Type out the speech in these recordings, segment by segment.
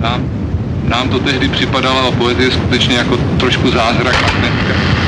Nám, nám to tehdy připadalo a poezie skutečně jako trošku zázrak a.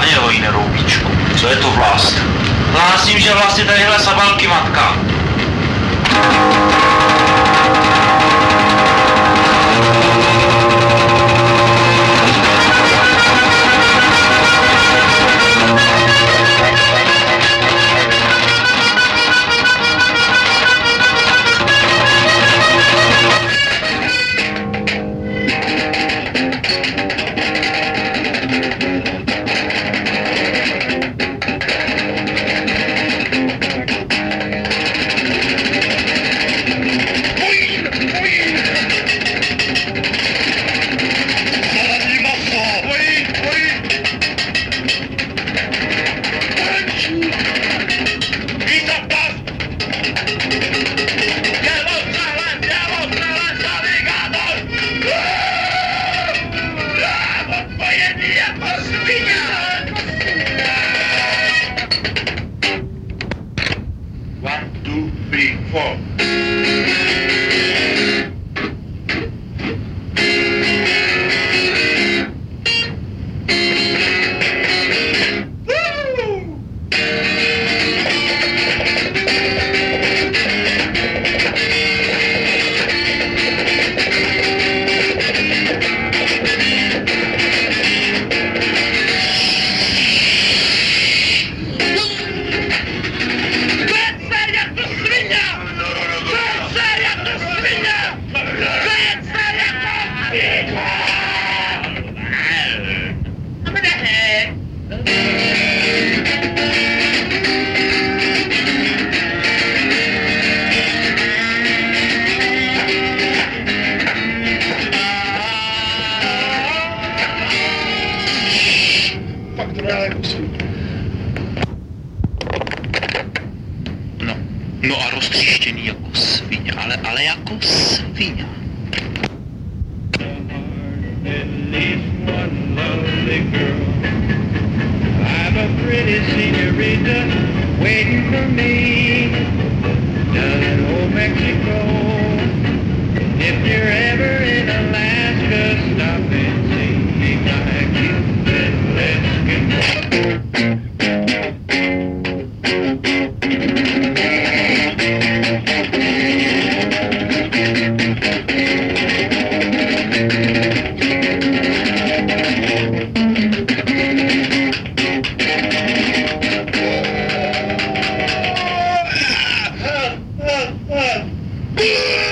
Danielo jiné roubíčku. Co je to vlast? Hlásím, že vlast je tadyhle sabalky matka. Fina. waiting for me down in old Mexico. If you're Yeah!